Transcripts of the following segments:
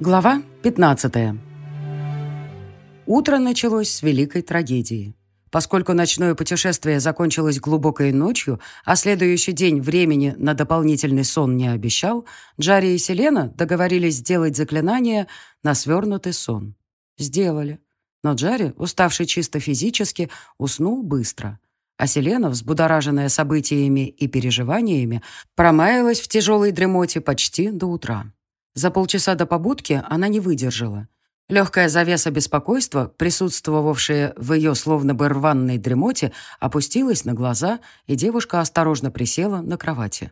Глава 15. Утро началось с великой трагедии. Поскольку ночное путешествие закончилось глубокой ночью, а следующий день времени на дополнительный сон не обещал, Джари и Селена договорились сделать заклинание на свернутый сон. Сделали. Но Джари, уставший чисто физически, уснул быстро. А Селена, взбудораженная событиями и переживаниями, промаялась в тяжелой дремоте почти до утра. За полчаса до побудки она не выдержала. Легкая завеса беспокойства, присутствовавшая в ее словно бы рваной дремоте, опустилась на глаза, и девушка осторожно присела на кровати.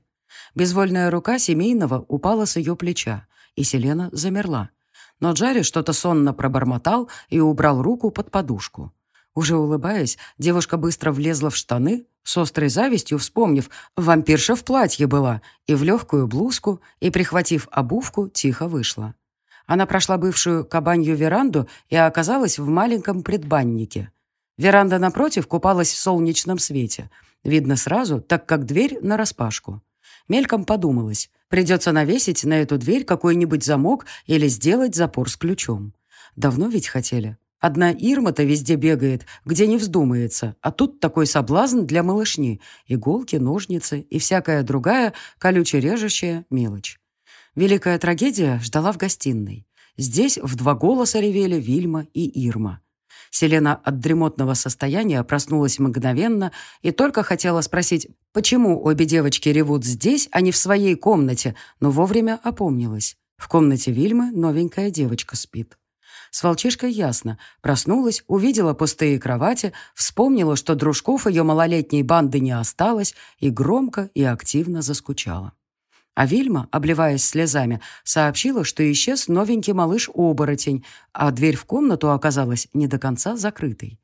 Безвольная рука семейного упала с ее плеча, и Селена замерла. Но Джарри что-то сонно пробормотал и убрал руку под подушку. Уже улыбаясь, девушка быстро влезла в штаны, с острой завистью вспомнив, вампирша в платье была, и в легкую блузку, и, прихватив обувку, тихо вышла. Она прошла бывшую кабанью веранду и оказалась в маленьком предбаннике. Веранда напротив купалась в солнечном свете. Видно сразу, так как дверь нараспашку. Мельком подумалось, придется навесить на эту дверь какой-нибудь замок или сделать запор с ключом. Давно ведь хотели. Одна Ирма-то везде бегает, где не вздумается, а тут такой соблазн для малышни. Иголки, ножницы и всякая другая колюче-режущая мелочь. Великая трагедия ждала в гостиной. Здесь в два голоса ревели Вильма и Ирма. Селена от дремотного состояния проснулась мгновенно и только хотела спросить, почему обе девочки ревут здесь, а не в своей комнате, но вовремя опомнилась. В комнате Вильмы новенькая девочка спит. С волчишкой ясно. Проснулась, увидела пустые кровати, вспомнила, что дружков ее малолетней банды не осталось, и громко и активно заскучала. А Вильма, обливаясь слезами, сообщила, что исчез новенький малыш-оборотень, а дверь в комнату оказалась не до конца закрытой.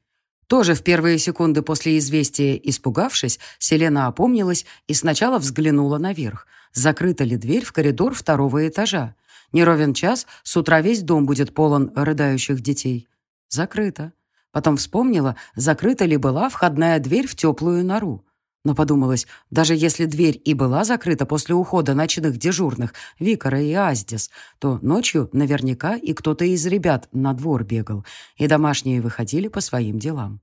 Тоже в первые секунды после известия испугавшись, Селена опомнилась и сначала взглянула наверх, закрыта ли дверь в коридор второго этажа. Не ровен час, с утра весь дом будет полон рыдающих детей. Закрыто. Потом вспомнила, закрыта ли была входная дверь в теплую нору. Но подумалось, даже если дверь и была закрыта после ухода ночных дежурных Викара и Аздис, то ночью наверняка и кто-то из ребят на двор бегал, и домашние выходили по своим делам.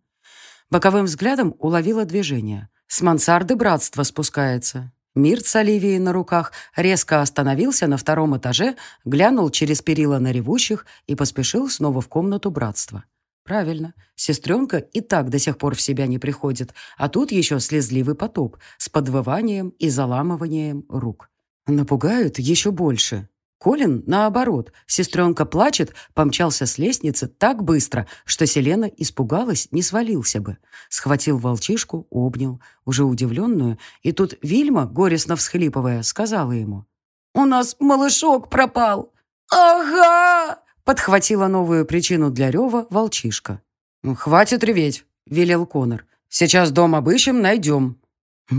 Боковым взглядом уловила движение. С мансарды братство спускается. Мирт с Оливией на руках резко остановился на втором этаже, глянул через перила на ревущих и поспешил снова в комнату братства. Правильно, сестренка и так до сих пор в себя не приходит, а тут еще слезливый потоп с подвыванием и заламыванием рук. Напугают еще больше. Колин, наоборот, сестренка плачет, помчался с лестницы так быстро, что Селена испугалась, не свалился бы. Схватил волчишку, обнял, уже удивленную, и тут Вильма, горестно всхлипывая, сказала ему. «У нас малышок пропал!» «Ага!» — подхватила новую причину для рева волчишка. «Хватит реветь!» — велел Конор. «Сейчас дом обыщем, найдем».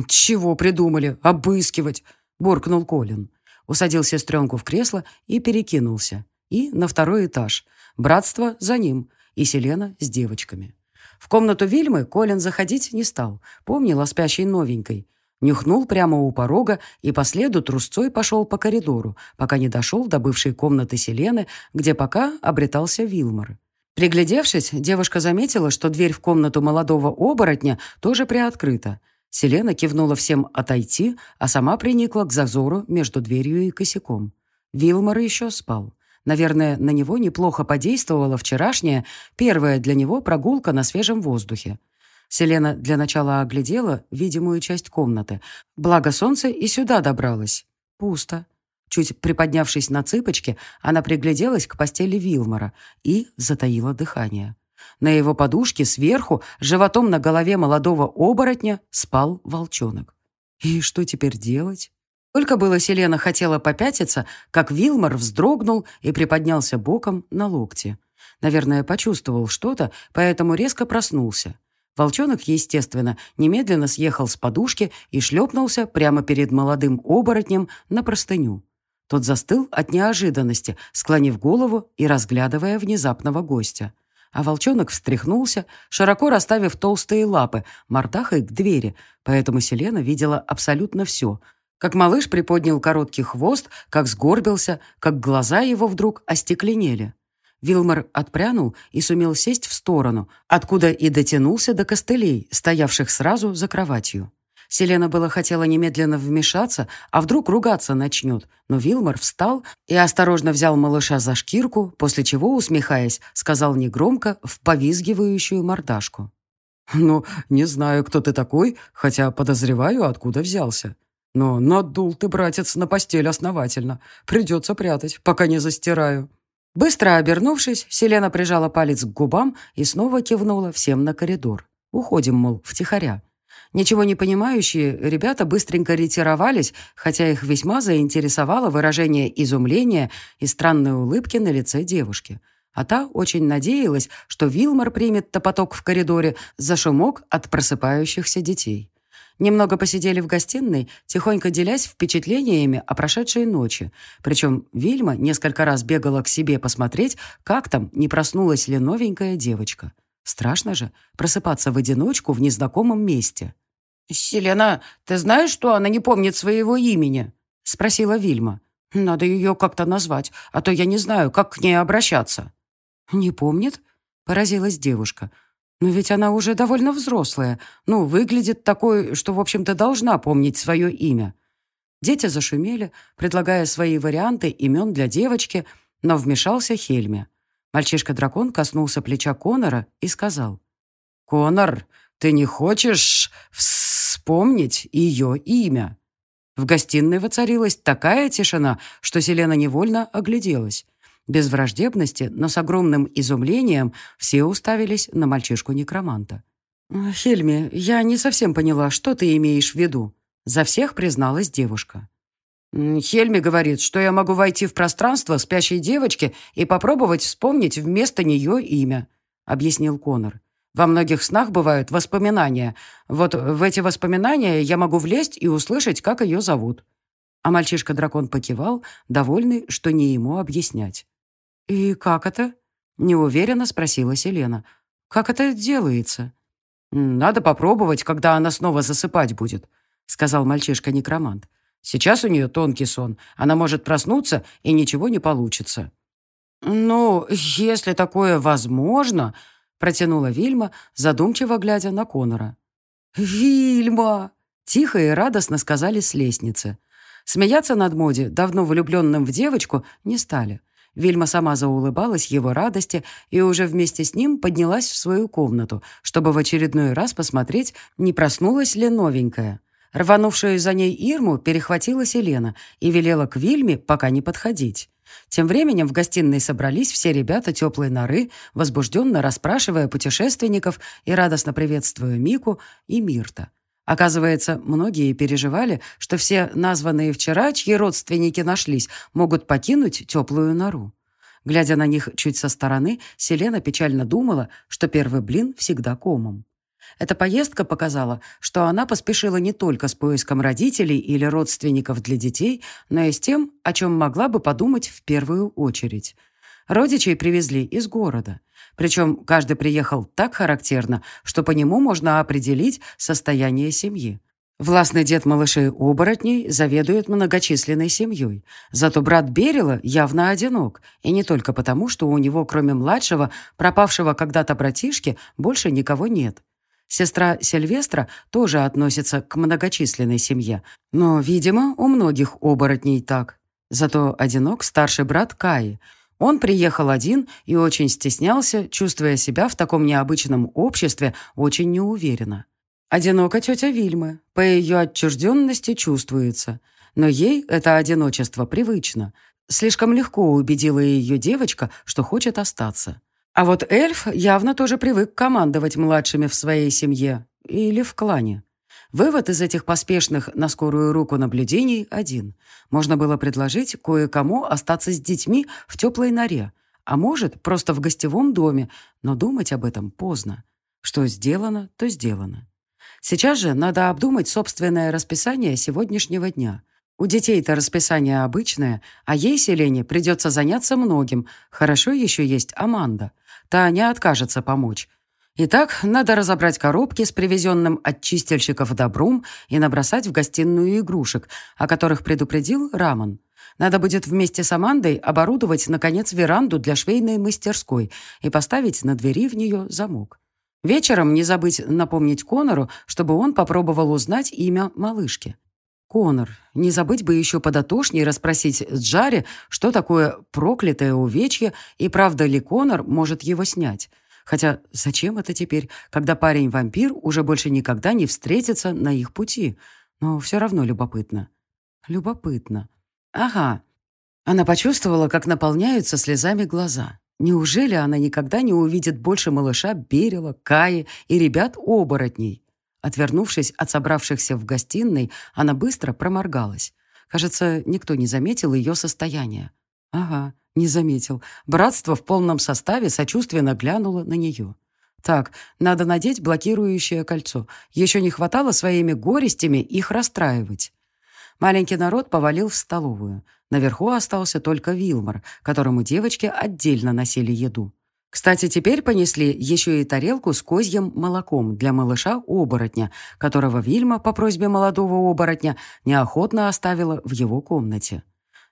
«Чего придумали? Обыскивать!» — буркнул Колин усадил сестренку в кресло и перекинулся. И на второй этаж. Братство за ним. И Селена с девочками. В комнату Вильмы Колин заходить не стал. Помнил о спящей новенькой. Нюхнул прямо у порога и по следу трусцой пошел по коридору, пока не дошел до бывшей комнаты Селены, где пока обретался Вилмор. Приглядевшись, девушка заметила, что дверь в комнату молодого оборотня тоже приоткрыта. Селена кивнула всем отойти, а сама приникла к зазору между дверью и косяком. Вилмор еще спал. Наверное, на него неплохо подействовала вчерашняя, первая для него прогулка на свежем воздухе. Селена для начала оглядела видимую часть комнаты. Благо солнце и сюда добралось. Пусто. Чуть приподнявшись на цыпочки, она пригляделась к постели Вилмора и затаила дыхание. На его подушке сверху, животом на голове молодого оборотня, спал волчонок. И что теперь делать? Только было Селена хотела попятиться, как Вилмор вздрогнул и приподнялся боком на локте. Наверное, почувствовал что-то, поэтому резко проснулся. Волчонок, естественно, немедленно съехал с подушки и шлепнулся прямо перед молодым оборотнем на простыню. Тот застыл от неожиданности, склонив голову и разглядывая внезапного гостя. А волчонок встряхнулся, широко расставив толстые лапы, мордахой к двери, поэтому Селена видела абсолютно все. Как малыш приподнял короткий хвост, как сгорбился, как глаза его вдруг остекленели. Вилмар отпрянул и сумел сесть в сторону, откуда и дотянулся до костылей, стоявших сразу за кроватью. Селена было хотела немедленно вмешаться, а вдруг ругаться начнет, но Вилмар встал и осторожно взял малыша за шкирку, после чего, усмехаясь, сказал негромко в повизгивающую мордашку. «Ну, не знаю, кто ты такой, хотя подозреваю, откуда взялся. Но надул ты, братец, на постель основательно. Придется прятать, пока не застираю». Быстро обернувшись, Селена прижала палец к губам и снова кивнула всем на коридор. «Уходим, мол, втихаря». Ничего не понимающие ребята быстренько ретировались, хотя их весьма заинтересовало выражение изумления и странной улыбки на лице девушки. А та очень надеялась, что Вилмар примет топоток в коридоре за шумок от просыпающихся детей. Немного посидели в гостиной, тихонько делясь впечатлениями о прошедшей ночи. Причем Вильма несколько раз бегала к себе посмотреть, как там, не проснулась ли новенькая девочка. Страшно же просыпаться в одиночку в незнакомом месте. «Селена, ты знаешь, что она не помнит своего имени?» — спросила Вильма. «Надо ее как-то назвать, а то я не знаю, как к ней обращаться». «Не помнит?» — поразилась девушка. «Но ведь она уже довольно взрослая. Ну, выглядит такой, что, в общем-то, должна помнить свое имя». Дети зашумели, предлагая свои варианты имен для девочки, но вмешался Хельме. Мальчишка-дракон коснулся плеча Конора и сказал. «Конор, ты не хочешь вспомнить ее имя?» В гостиной воцарилась такая тишина, что Селена невольно огляделась. Без враждебности, но с огромным изумлением все уставились на мальчишку-некроманта. «Хельми, я не совсем поняла, что ты имеешь в виду?» За всех призналась девушка. Хельми говорит, что я могу войти в пространство спящей девочки и попробовать вспомнить вместо нее имя», — объяснил Конор. «Во многих снах бывают воспоминания. Вот в эти воспоминания я могу влезть и услышать, как ее зовут». А мальчишка-дракон покивал, довольный, что не ему объяснять. «И как это?» — неуверенно спросила Селена. «Как это делается?» «Надо попробовать, когда она снова засыпать будет», — сказал мальчишка-некромант. Сейчас у нее тонкий сон. Она может проснуться, и ничего не получится». «Ну, если такое возможно...» — протянула Вильма, задумчиво глядя на Конора. «Вильма!» — тихо и радостно сказали с лестницы. Смеяться над Моди, давно влюбленным в девочку, не стали. Вильма сама заулыбалась его радости и уже вместе с ним поднялась в свою комнату, чтобы в очередной раз посмотреть, не проснулась ли новенькая. Рванувшую за ней Ирму перехватила Селена и велела к Вильме пока не подходить. Тем временем в гостиной собрались все ребята теплой норы, возбужденно расспрашивая путешественников и радостно приветствуя Мику и Мирта. Оказывается, многие переживали, что все названные вчера, чьи родственники нашлись, могут покинуть теплую нору. Глядя на них чуть со стороны, Селена печально думала, что первый блин всегда комом. Эта поездка показала, что она поспешила не только с поиском родителей или родственников для детей, но и с тем, о чем могла бы подумать в первую очередь. Родичей привезли из города. Причем каждый приехал так характерно, что по нему можно определить состояние семьи. Властный дед малышей-оборотней заведует многочисленной семьей. Зато брат Берила явно одинок. И не только потому, что у него, кроме младшего, пропавшего когда-то братишки, больше никого нет. Сестра Сильвестра тоже относится к многочисленной семье, но, видимо, у многих оборотней так. Зато одинок старший брат Каи. Он приехал один и очень стеснялся, чувствуя себя в таком необычном обществе очень неуверенно. Одинока тетя Вильмы. По ее отчужденности чувствуется. Но ей это одиночество привычно. Слишком легко убедила ее девочка, что хочет остаться. А вот эльф явно тоже привык командовать младшими в своей семье или в клане. Вывод из этих поспешных на скорую руку наблюдений один. Можно было предложить кое-кому остаться с детьми в теплой норе, а может, просто в гостевом доме, но думать об этом поздно. Что сделано, то сделано. Сейчас же надо обдумать собственное расписание сегодняшнего дня. У детей-то расписание обычное, а ей, Селене, придется заняться многим. Хорошо еще есть Аманда. Та не откажется помочь. Итак, надо разобрать коробки с привезенным от чистильщиков добром и набросать в гостиную игрушек, о которых предупредил Рамон. Надо будет вместе с Амандой оборудовать, наконец, веранду для швейной мастерской и поставить на двери в нее замок. Вечером не забыть напомнить Конору, чтобы он попробовал узнать имя малышки. Конор, не забыть бы еще подотошнее расспросить Джаре, что такое проклятое увечье и правда ли Конор может его снять. Хотя зачем это теперь, когда парень-вампир уже больше никогда не встретится на их пути? Но все равно любопытно. Любопытно. Ага. Она почувствовала, как наполняются слезами глаза. Неужели она никогда не увидит больше малыша Берила, Каи и ребят-оборотней? Отвернувшись от собравшихся в гостиной, она быстро проморгалась. Кажется, никто не заметил ее состояние. Ага, не заметил. Братство в полном составе сочувственно глянуло на нее. Так, надо надеть блокирующее кольцо. Еще не хватало своими горестями их расстраивать. Маленький народ повалил в столовую. Наверху остался только Вилмор, которому девочки отдельно носили еду. Кстати, теперь понесли еще и тарелку с козьим молоком для малыша-оборотня, которого Вильма по просьбе молодого оборотня неохотно оставила в его комнате.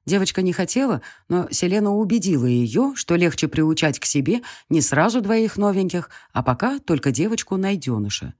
Девочка не хотела, но Селена убедила ее, что легче приучать к себе не сразу двоих новеньких, а пока только девочку-найденыша.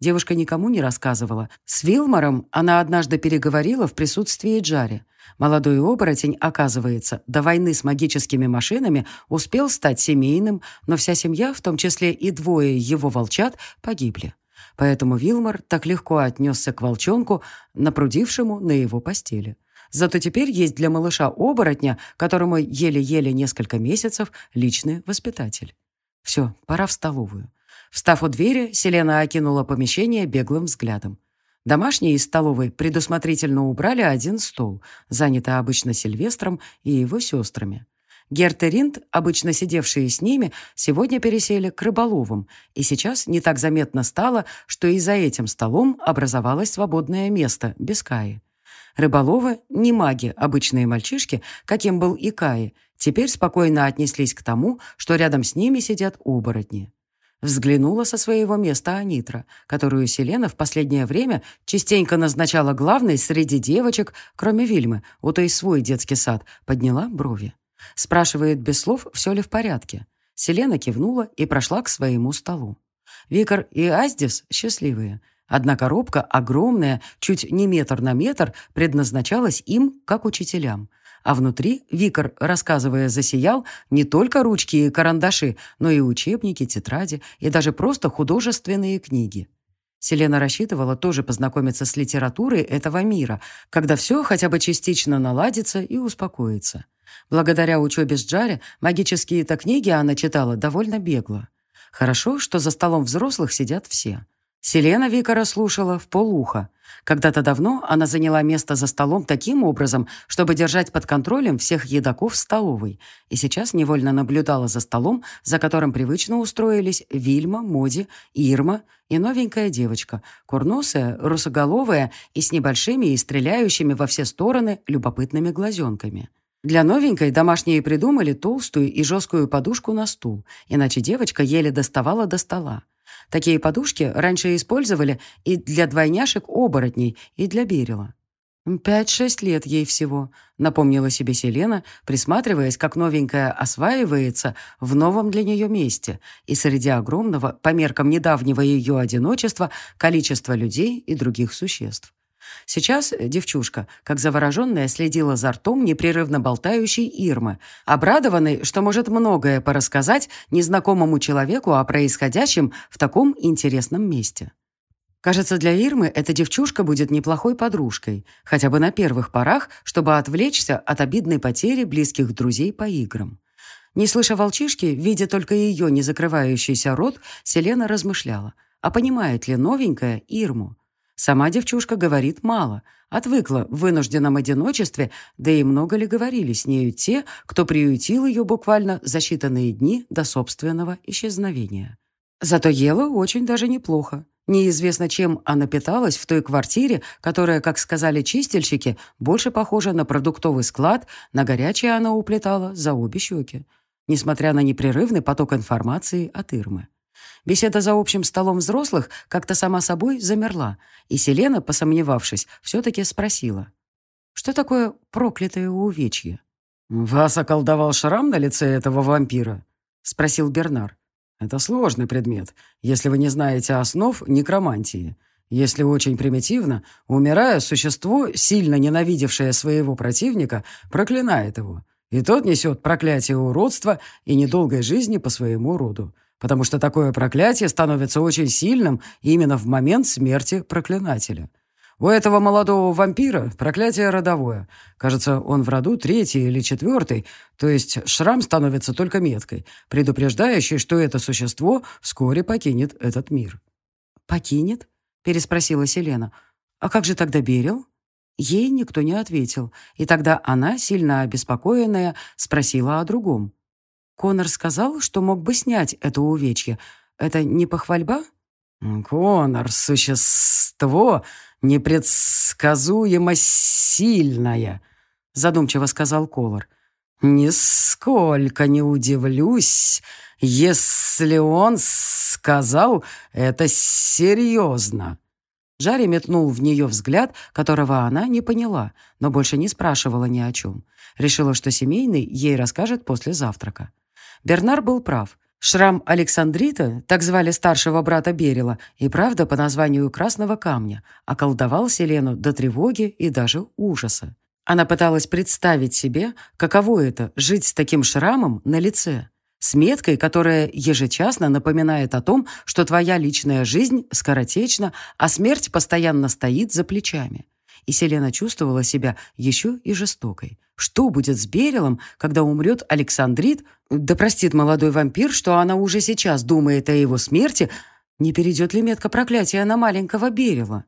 Девушка никому не рассказывала. С Вилмором она однажды переговорила в присутствии Джари. Молодой оборотень, оказывается, до войны с магическими машинами успел стать семейным, но вся семья, в том числе и двое его волчат, погибли. Поэтому Вилмор так легко отнесся к волчонку, напрудившему на его постели. Зато теперь есть для малыша-оборотня, которому еле-еле несколько месяцев, личный воспитатель. Все, пора в столовую. Встав у двери, Селена окинула помещение беглым взглядом. Домашние из столовой предусмотрительно убрали один стол, занятый обычно Сильвестром и его сестрами. Герт и Ринд, обычно сидевшие с ними, сегодня пересели к рыболовам, и сейчас не так заметно стало, что и за этим столом образовалось свободное место без Каи. Рыболовы, не маги, обычные мальчишки, каким был и Каи, теперь спокойно отнеслись к тому, что рядом с ними сидят оборотни. Взглянула со своего места Анитра, которую Селена в последнее время частенько назначала главной среди девочек, кроме Вильмы, у той свой детский сад, подняла брови. Спрашивает без слов, все ли в порядке. Селена кивнула и прошла к своему столу. Викар и Аздис счастливые. Одна коробка, огромная, чуть не метр на метр, предназначалась им, как учителям. А внутри Викар, рассказывая, засиял не только ручки и карандаши, но и учебники, тетради и даже просто художественные книги. Селена рассчитывала тоже познакомиться с литературой этого мира, когда все хотя бы частично наладится и успокоится. Благодаря учебе с Джаре магические-то книги она читала довольно бегло. Хорошо, что за столом взрослых сидят все. Селена Викара слушала в полуха. Когда-то давно она заняла место за столом таким образом, чтобы держать под контролем всех едоков в столовой, и сейчас невольно наблюдала за столом, за которым привычно устроились Вильма, Моди, Ирма и новенькая девочка, курносая, русоголовая и с небольшими и стреляющими во все стороны любопытными глазенками. Для новенькой домашние придумали толстую и жесткую подушку на стул, иначе девочка еле доставала до стола. Такие подушки раньше использовали и для двойняшек-оборотней, и для берила. «Пять-шесть лет ей всего», — напомнила себе Селена, присматриваясь, как новенькая осваивается в новом для нее месте и среди огромного, по меркам недавнего ее одиночества, количества людей и других существ. Сейчас девчушка, как завороженная, следила за ртом непрерывно болтающей Ирмы, обрадованной, что может многое порассказать незнакомому человеку о происходящем в таком интересном месте. Кажется, для Ирмы эта девчушка будет неплохой подружкой, хотя бы на первых порах, чтобы отвлечься от обидной потери близких друзей по играм. Не слыша волчишки, видя только ее не закрывающийся рот, Селена размышляла, а понимает ли новенькая Ирму? Сама девчушка говорит мало, отвыкла в вынужденном одиночестве, да и много ли говорили с нею те, кто приютил ее буквально за считанные дни до собственного исчезновения. Зато ела очень даже неплохо. Неизвестно, чем она питалась в той квартире, которая, как сказали чистильщики, больше похожа на продуктовый склад, на горячее она уплетала за обе щеки, несмотря на непрерывный поток информации от Ирмы. Беседа за общим столом взрослых как-то сама собой замерла, и Селена, посомневавшись, все-таки спросила. «Что такое проклятое увечье?» «Вас околдовал шрам на лице этого вампира?» — спросил Бернар. «Это сложный предмет, если вы не знаете основ некромантии. Если очень примитивно, умирая, существо, сильно ненавидевшее своего противника, проклинает его, и тот несет проклятие уродства и недолгой жизни по своему роду, потому что такое проклятие становится очень сильным именно в момент смерти проклинателя. У этого молодого вампира проклятие родовое. Кажется, он в роду третий или четвертый, то есть шрам становится только меткой, предупреждающей, что это существо вскоре покинет этот мир. «Покинет?» — переспросила Селена. «А как же тогда Берил?» Ей никто не ответил, и тогда она, сильно обеспокоенная, спросила о другом. Конор сказал, что мог бы снять это увечье. Это не похвальба? «Конор — существо непредсказуемо сильное», — задумчиво сказал Колор. «Нисколько не удивлюсь, если он сказал это серьезно». Жарри метнул в нее взгляд, которого она не поняла, но больше не спрашивала ни о чем. Решила, что семейный ей расскажет после завтрака. Бернар был прав. Шрам Александрита, так звали старшего брата Берила, и правда по названию Красного Камня, околдовал Селену до тревоги и даже ужаса. Она пыталась представить себе, каково это — жить с таким шрамом на лице с меткой, которая ежечасно напоминает о том, что твоя личная жизнь скоротечна, а смерть постоянно стоит за плечами. И Селена чувствовала себя еще и жестокой. Что будет с Берилом, когда умрет Александрит? Да простит молодой вампир, что она уже сейчас думает о его смерти. Не перейдет ли метка проклятия на маленького Берила?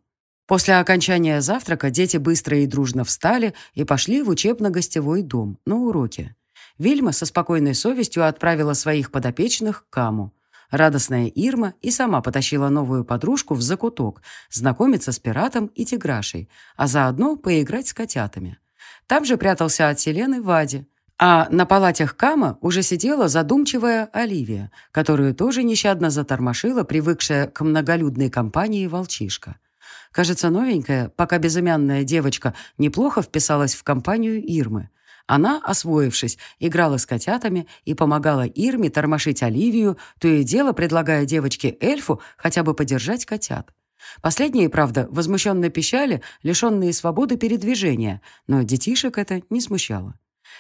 После окончания завтрака дети быстро и дружно встали и пошли в учебно-гостевой дом на уроки. Вильма со спокойной совестью отправила своих подопечных к Каму. Радостная Ирма и сама потащила новую подружку в закуток, знакомиться с пиратом и тиграшей, а заодно поиграть с котятами. Там же прятался от Селены Вади, а на палатях Кама уже сидела задумчивая Оливия, которую тоже нещадно затормошила привыкшая к многолюдной компании волчишка. Кажется, новенькая, пока безымянная девочка неплохо вписалась в компанию Ирмы – она, освоившись, играла с котятами и помогала Ирме тормошить Оливию, то и дело предлагая девочке-эльфу хотя бы подержать котят. Последние, правда, возмущенно пищали, лишенные свободы передвижения, но детишек это не смущало.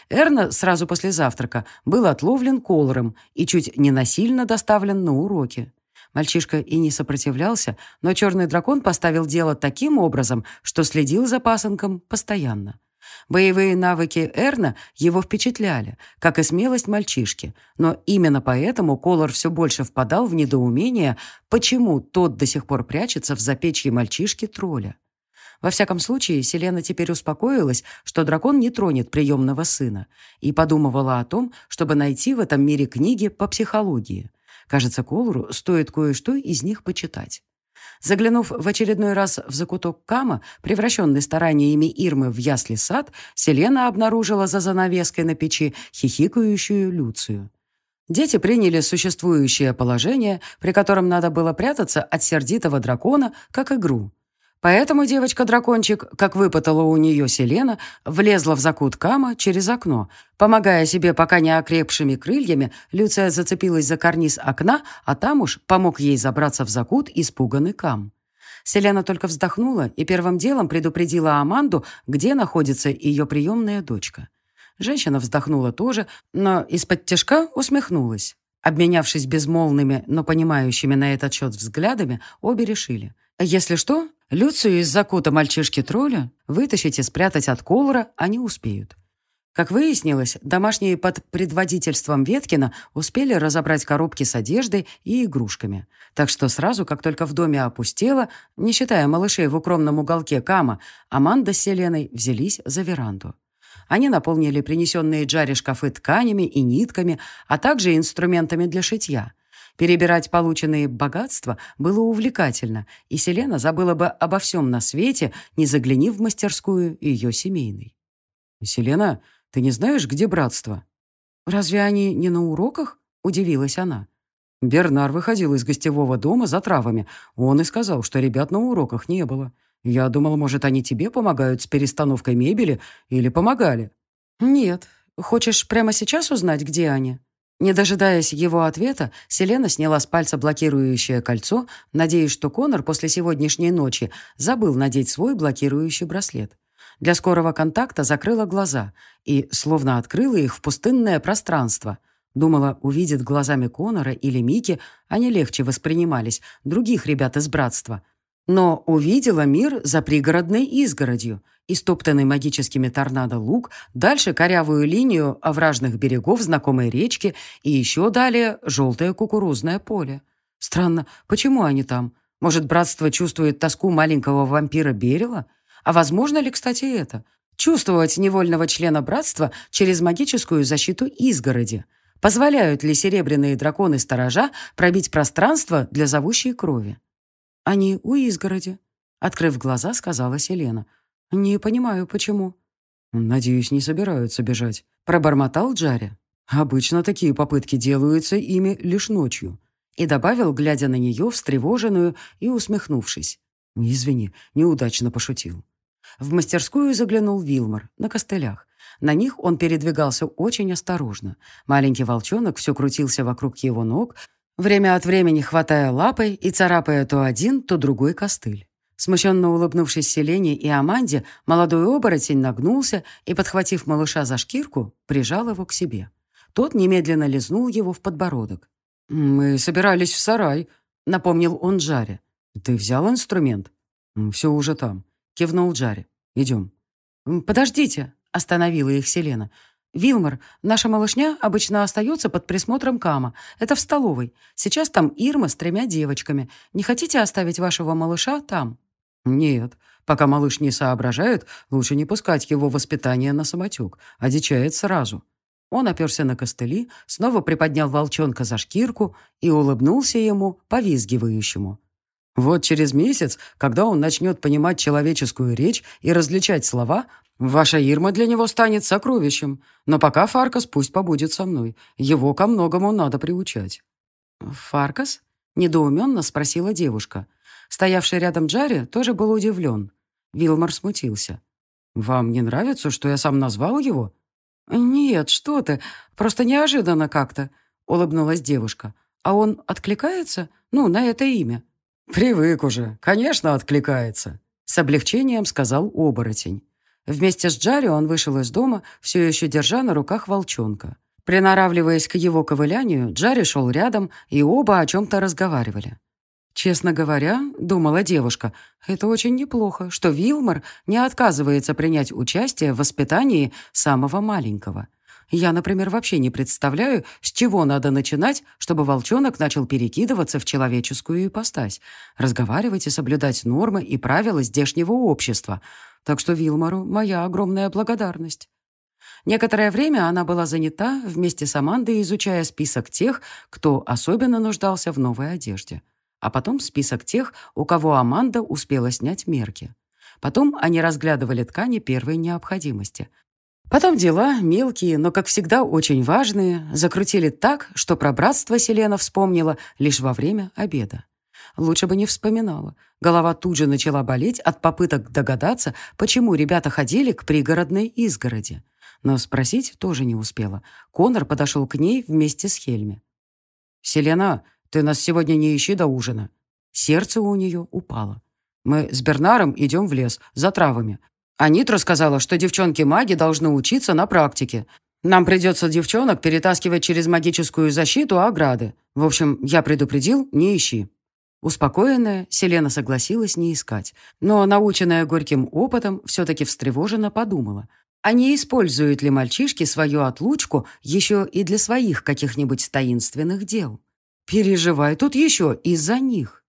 Эрна сразу после завтрака был отловлен колором и чуть не насильно доставлен на уроки. Мальчишка и не сопротивлялся, но черный дракон поставил дело таким образом, что следил за пасынком постоянно. Боевые навыки Эрна его впечатляли, как и смелость мальчишки, но именно поэтому Колор все больше впадал в недоумение, почему тот до сих пор прячется в запечье мальчишки-тролля. Во всяком случае, Селена теперь успокоилась, что дракон не тронет приемного сына, и подумывала о том, чтобы найти в этом мире книги по психологии. Кажется, Колору стоит кое-что из них почитать. Заглянув в очередной раз в закуток Кама, превращенный стараниями Ирмы в ясли сад, Селена обнаружила за занавеской на печи хихикающую Люцию. Дети приняли существующее положение, при котором надо было прятаться от сердитого дракона, как игру. Поэтому девочка-дракончик, как выпытала у нее Селена, влезла в закут Кама через окно. Помогая себе пока не окрепшими крыльями, Люция зацепилась за карниз окна, а там уж помог ей забраться в закут испуганный Кам. Селена только вздохнула и первым делом предупредила Аманду, где находится ее приемная дочка. Женщина вздохнула тоже, но из-под тяжка усмехнулась. Обменявшись безмолвными, но понимающими на этот счет взглядами, обе решили. Если что, Люцию из закута мальчишки-тролля вытащить и спрятать от Колора они успеют. Как выяснилось, домашние под предводительством Веткина успели разобрать коробки с одеждой и игрушками. Так что сразу, как только в доме опустело, не считая малышей в укромном уголке Кама, Аманда с Селеной взялись за веранду. Они наполнили принесенные Джаре шкафы тканями и нитками, а также инструментами для шитья – Перебирать полученные богатства было увлекательно, и Селена забыла бы обо всем на свете, не заглянив в мастерскую ее семейной. «Селена, ты не знаешь, где братство?» «Разве они не на уроках?» — удивилась она. Бернар выходил из гостевого дома за травами. Он и сказал, что ребят на уроках не было. Я думал, может, они тебе помогают с перестановкой мебели или помогали. Нет. Хочешь прямо сейчас узнать, где они? Не дожидаясь его ответа, Селена сняла с пальца блокирующее кольцо, надеясь, что Конор после сегодняшней ночи забыл надеть свой блокирующий браслет. Для скорого контакта закрыла глаза и словно открыла их в пустынное пространство – Думала, увидит глазами Конора или Мики, они легче воспринимались, других ребят из братства. Но увидела мир за пригородной изгородью, истоптанный магическими торнадо луг, дальше корявую линию овражных берегов знакомой речки и еще далее желтое кукурузное поле. Странно, почему они там? Может, братство чувствует тоску маленького вампира Берила? А возможно ли, кстати, это? Чувствовать невольного члена братства через магическую защиту изгороди – Позволяют ли серебряные драконы-сторожа пробить пространство для зовущей крови? Они у изгороди. Открыв глаза, сказала Селена. Не понимаю, почему. Надеюсь, не собираются бежать. Пробормотал Джаре. Обычно такие попытки делаются ими лишь ночью. И добавил, глядя на нее, встревоженную и усмехнувшись. «Извини, неудачно пошутил». В мастерскую заглянул Вилмор на костылях. На них он передвигался очень осторожно. Маленький волчонок все крутился вокруг его ног, время от времени хватая лапой и царапая то один, то другой костыль. Смущенно улыбнувшись Селене и Аманде, молодой оборотень нагнулся и, подхватив малыша за шкирку, прижал его к себе. Тот немедленно лизнул его в подбородок. «Мы собирались в сарай», — напомнил он Джаре. «Ты взял инструмент?» «Все уже там», — кивнул Джаре. «Идем». «Подождите», — остановила их Селена. «Вилмар, наша малышня обычно остается под присмотром Кама. Это в столовой. Сейчас там Ирма с тремя девочками. Не хотите оставить вашего малыша там?» «Нет. Пока малыш не соображает, лучше не пускать его воспитание на самотек. Одичает сразу». Он оперся на костыли, снова приподнял волчонка за шкирку и улыбнулся ему, повизгивающему. Вот через месяц, когда он начнет понимать человеческую речь и различать слова, ваша Ирма для него станет сокровищем. Но пока Фаркас пусть побудет со мной. Его ко многому надо приучать». «Фаркас?» — недоуменно спросила девушка. Стоявший рядом Джарри тоже был удивлен. Вилмар смутился. «Вам не нравится, что я сам назвал его?» «Нет, что ты, просто неожиданно как-то», — улыбнулась девушка. «А он откликается? Ну, на это имя?» «Привык уже. Конечно, откликается», — с облегчением сказал оборотень. Вместе с Джарри он вышел из дома, все еще держа на руках волчонка. Приноравливаясь к его ковылянию, Джарри шел рядом, и оба о чем-то разговаривали. «Честно говоря, — думала девушка, — это очень неплохо, что Вилмор не отказывается принять участие в воспитании самого маленького. Я, например, вообще не представляю, с чего надо начинать, чтобы волчонок начал перекидываться в человеческую ипостась, разговаривать и соблюдать нормы и правила здешнего общества. Так что Вилмару моя огромная благодарность. Некоторое время она была занята вместе с Амандой, изучая список тех, кто особенно нуждался в новой одежде. А потом список тех, у кого Аманда успела снять мерки. Потом они разглядывали ткани первой необходимости – Потом дела, мелкие, но, как всегда, очень важные, закрутили так, что про братство Селена вспомнила лишь во время обеда. Лучше бы не вспоминала. Голова тут же начала болеть от попыток догадаться, почему ребята ходили к пригородной изгороди. Но спросить тоже не успела. Конор подошел к ней вместе с Хельми. «Селена, ты нас сегодня не ищи до ужина». Сердце у нее упало. «Мы с Бернаром идем в лес, за травами. Анитра сказала, что девчонки-маги должны учиться на практике. Нам придется девчонок перетаскивать через магическую защиту ограды. В общем, я предупредил, не ищи». Успокоенная, Селена согласилась не искать, но, наученная горьким опытом, все-таки встревоженно подумала, а не используют ли мальчишки свою отлучку еще и для своих каких-нибудь таинственных дел? Переживай тут еще из-за них.